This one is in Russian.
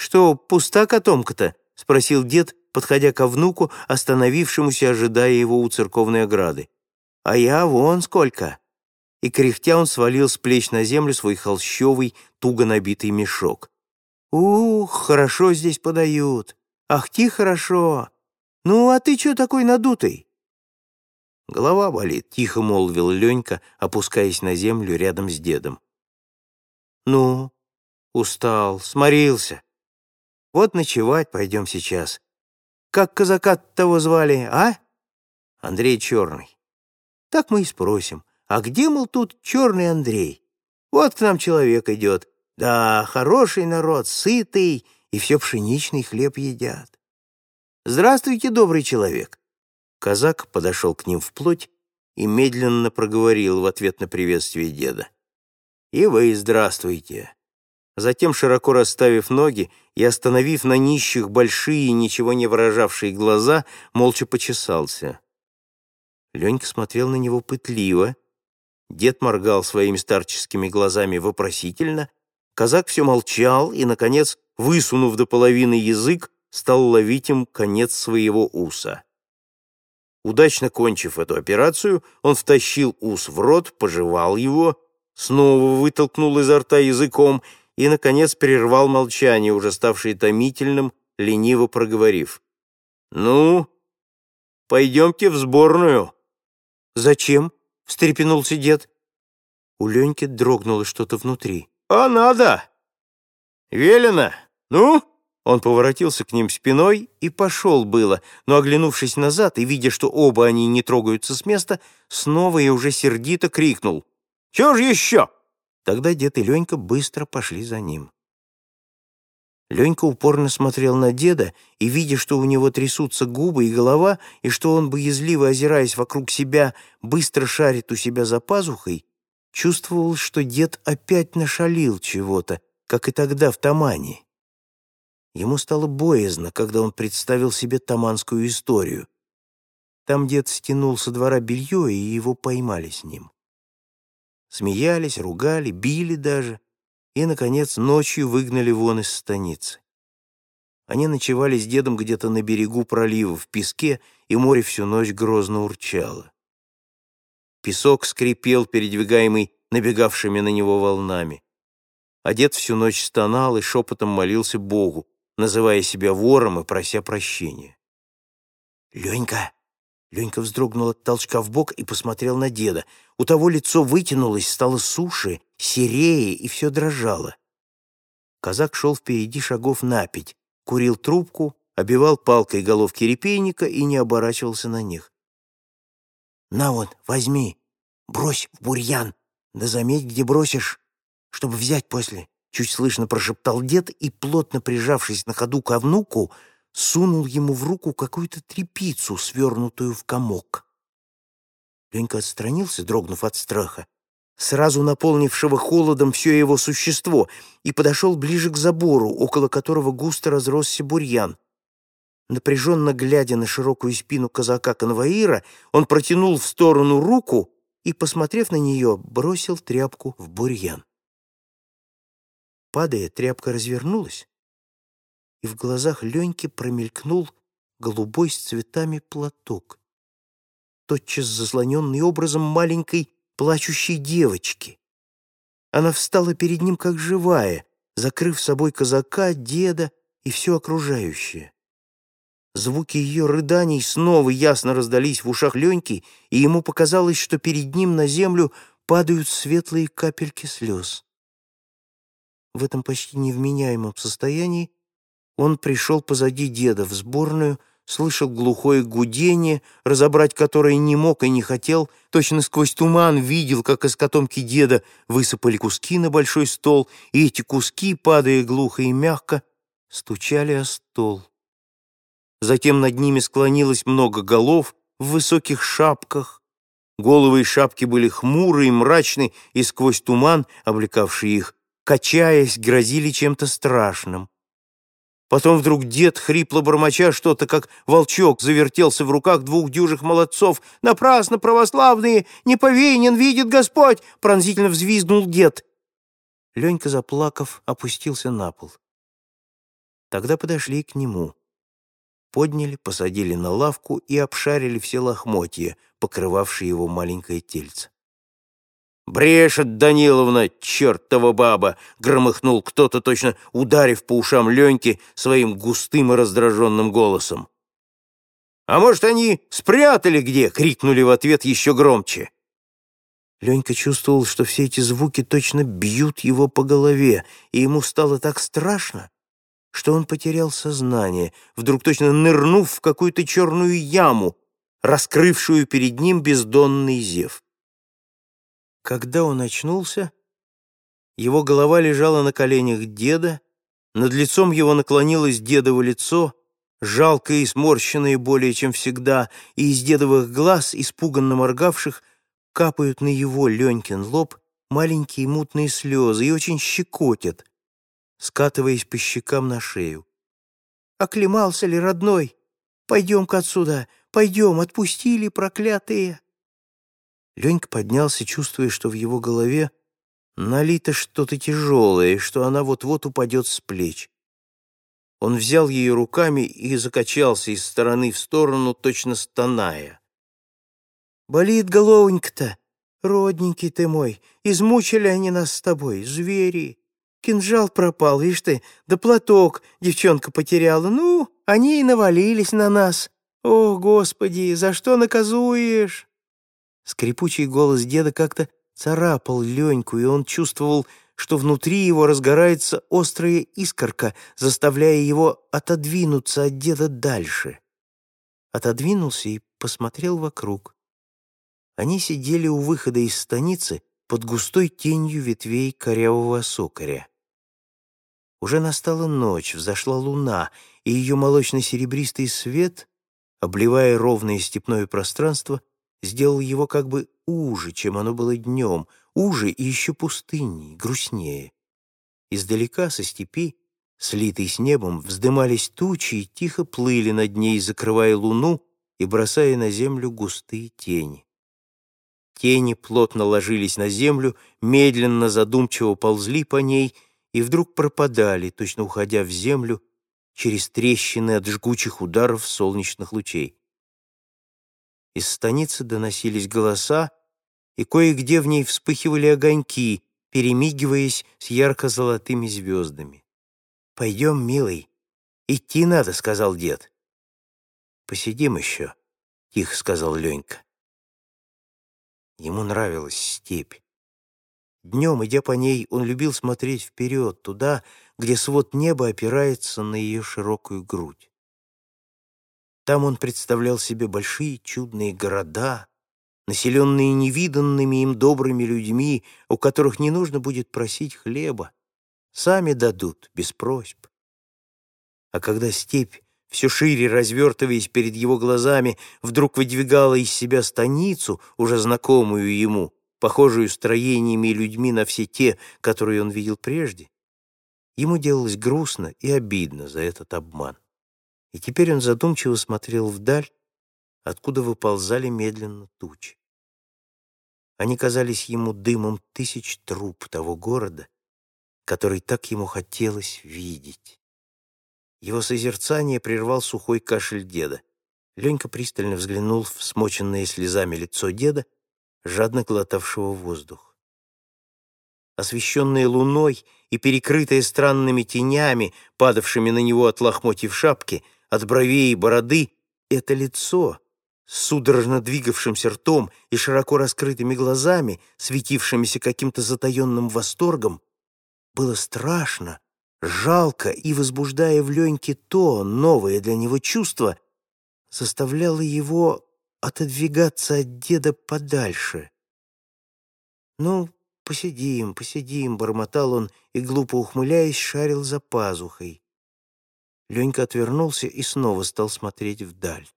«Что, пуста котомка-то?» — спросил дед, подходя ко внуку, остановившемуся, ожидая его у церковной ограды. «А я вон сколько!» И кряхтя он свалил с плеч на землю свой холщовый, туго набитый мешок. «Ух, хорошо здесь подают! Ах, ти хорошо! Ну, а ты чё такой надутый?» «Голова болит», — тихо молвил Ленька, опускаясь на землю рядом с дедом. «Ну, устал, сморился. Вот ночевать пойдем сейчас. Как казака того звали, а?» «Андрей Черный». «Так мы и спросим. А где, мол, тут Черный Андрей? Вот к нам человек идет. Да, хороший народ, сытый, и все пшеничный хлеб едят. Здравствуйте, добрый человек. Казак подошел к ним вплоть и медленно проговорил в ответ на приветствие деда. «И вы здравствуйте!» Затем, широко расставив ноги и остановив на нищих большие, ничего не выражавшие глаза, молча почесался. Ленька смотрел на него пытливо. Дед моргал своими старческими глазами вопросительно. Казак все молчал и, наконец, высунув до половины язык, стал ловить им конец своего уса. Удачно кончив эту операцию, он втащил ус в рот, пожевал его, снова вытолкнул изо рта языком и, наконец, прервал молчание, уже ставшее томительным, лениво проговорив. «Ну, пойдемте в сборную». «Зачем?» — встрепенулся дед. У Леньки дрогнуло что-то внутри. «А надо! Велено! Ну?» Он поворотился к ним спиной и пошел было, но, оглянувшись назад и видя, что оба они не трогаются с места, снова и уже сердито крикнул. «Чего же еще?» Тогда дед и Ленька быстро пошли за ним. Ленька упорно смотрел на деда, и, видя, что у него трясутся губы и голова, и что он, боязливо озираясь вокруг себя, быстро шарит у себя за пазухой, чувствовал, что дед опять нашалил чего-то, как и тогда в Тамане. Ему стало боязно, когда он представил себе таманскую историю. Там дед стянул со двора белье, и его поймали с ним. Смеялись, ругали, били даже, и, наконец, ночью выгнали вон из станицы. Они ночевали с дедом где-то на берегу пролива в песке, и море всю ночь грозно урчало. Песок скрипел, передвигаемый набегавшими на него волнами. А дед всю ночь стонал и шепотом молился Богу, называя себя вором и прося прощения. «Ленька!» Ленька вздрогнул от толчка в бок и посмотрел на деда. У того лицо вытянулось, стало суше, серее и все дрожало. Казак шел впереди шагов на пять, курил трубку, обивал палкой головки репейника и не оборачивался на них. «На вот, возьми, брось в бурьян, да заметь, где бросишь, чтобы взять после». Чуть слышно прошептал дед и, плотно прижавшись на ходу ко внуку, сунул ему в руку какую-то трепицу, свернутую в комок. Ленька отстранился, дрогнув от страха, сразу наполнившего холодом все его существо, и подошел ближе к забору, около которого густо разросся бурьян. Напряженно глядя на широкую спину казака-конвоира, он протянул в сторону руку и, посмотрев на нее, бросил тряпку в бурьян. Падая, тряпка развернулась, и в глазах Леньки промелькнул голубой с цветами платок, тотчас заслоненный образом маленькой плачущей девочки. Она встала перед ним как живая, закрыв собой казака, деда и все окружающее. Звуки ее рыданий снова ясно раздались в ушах Леньки, и ему показалось, что перед ним на землю падают светлые капельки слез. В этом почти невменяемом состоянии он пришел позади деда в сборную, слышал глухое гудение, разобрать которое не мог и не хотел, точно сквозь туман видел, как из котомки деда высыпали куски на большой стол, и эти куски, падая глухо и мягко, стучали о стол. Затем над ними склонилось много голов в высоких шапках. Головы и шапки были хмурые и мрачны, и сквозь туман, облекавший их, качаясь, грозили чем-то страшным. Потом вдруг дед, хрипло бормоча что-то, как волчок, завертелся в руках двух дюжих молодцов. «Напрасно, православные! Не повинен, видит Господь!» Пронзительно взвизгнул дед. Ленька, заплакав, опустился на пол. Тогда подошли к нему. Подняли, посадили на лавку и обшарили все лохмотья, покрывавшие его маленькое тельце. «Брешет Даниловна, чертова баба!» — громыхнул кто-то, точно ударив по ушам Леньки своим густым и раздраженным голосом. «А может, они спрятали где?» — крикнули в ответ еще громче. Ленька чувствовал, что все эти звуки точно бьют его по голове, и ему стало так страшно, что он потерял сознание, вдруг точно нырнув в какую-то черную яму, раскрывшую перед ним бездонный зев. Когда он очнулся, его голова лежала на коленях деда, над лицом его наклонилось дедово лицо, жалкое и сморщенное более чем всегда, и из дедовых глаз, испуганно моргавших, капают на его, Ленькин, лоб маленькие мутные слезы и очень щекотят, скатываясь по щекам на шею. «Оклемался ли, родной? Пойдем-ка отсюда, пойдем, отпустили, проклятые!» Ленька поднялся, чувствуя, что в его голове налито что-то тяжелое, и что она вот-вот упадет с плеч. Он взял ее руками и закачался из стороны в сторону, точно стоная. «Болит головонька-то, родненький ты мой, измучили они нас с тобой, звери. Кинжал пропал, видишь ты, да платок девчонка потеряла. Ну, они и навалились на нас. О, Господи, за что наказуешь?» Скрипучий голос деда как-то царапал Леньку, и он чувствовал, что внутри его разгорается острая искорка, заставляя его отодвинуться от деда дальше. Отодвинулся и посмотрел вокруг. Они сидели у выхода из станицы под густой тенью ветвей корявого сокоря. Уже настала ночь, взошла луна, и ее молочно-серебристый свет, обливая ровное степное пространство, сделал его как бы уже, чем оно было днем, уже и еще пустынней, грустнее. Издалека, со степи, слитой с небом, вздымались тучи и тихо плыли над ней, закрывая луну и бросая на землю густые тени. Тени плотно ложились на землю, медленно, задумчиво ползли по ней и вдруг пропадали, точно уходя в землю через трещины от жгучих ударов солнечных лучей. Из станицы доносились голоса, и кое-где в ней вспыхивали огоньки, перемигиваясь с ярко-золотыми звездами. «Пойдем, милый, идти надо», — сказал дед. «Посидим еще», — тихо сказал Ленька. Ему нравилась степь. Днем, идя по ней, он любил смотреть вперед, туда, где свод неба опирается на ее широкую грудь. Там он представлял себе большие чудные города, населенные невиданными им добрыми людьми, у которых не нужно будет просить хлеба. Сами дадут, без просьб. А когда степь, все шире развертываясь перед его глазами, вдруг выдвигала из себя станицу, уже знакомую ему, похожую строениями и людьми на все те, которые он видел прежде, ему делалось грустно и обидно за этот обман. И теперь он задумчиво смотрел вдаль, откуда выползали медленно тучи. Они казались ему дымом тысяч труб того города, который так ему хотелось видеть. Его созерцание прервал сухой кашель деда. Ленька пристально взглянул в смоченное слезами лицо деда, жадно глотавшего воздух. Освещенное луной и перекрытое странными тенями, падавшими на него от лохмотьев шапки, от бровей и бороды это лицо с судорожно двигавшимся ртом и широко раскрытыми глазами, светившимися каким-то затаенным восторгом, было страшно, жалко и, возбуждая в Леньке то новое для него чувство, заставляло его отодвигаться от деда подальше. «Ну, посидим, посидим», — бормотал он и, глупо ухмыляясь, шарил за пазухой. Ленька отвернулся и снова стал смотреть вдаль.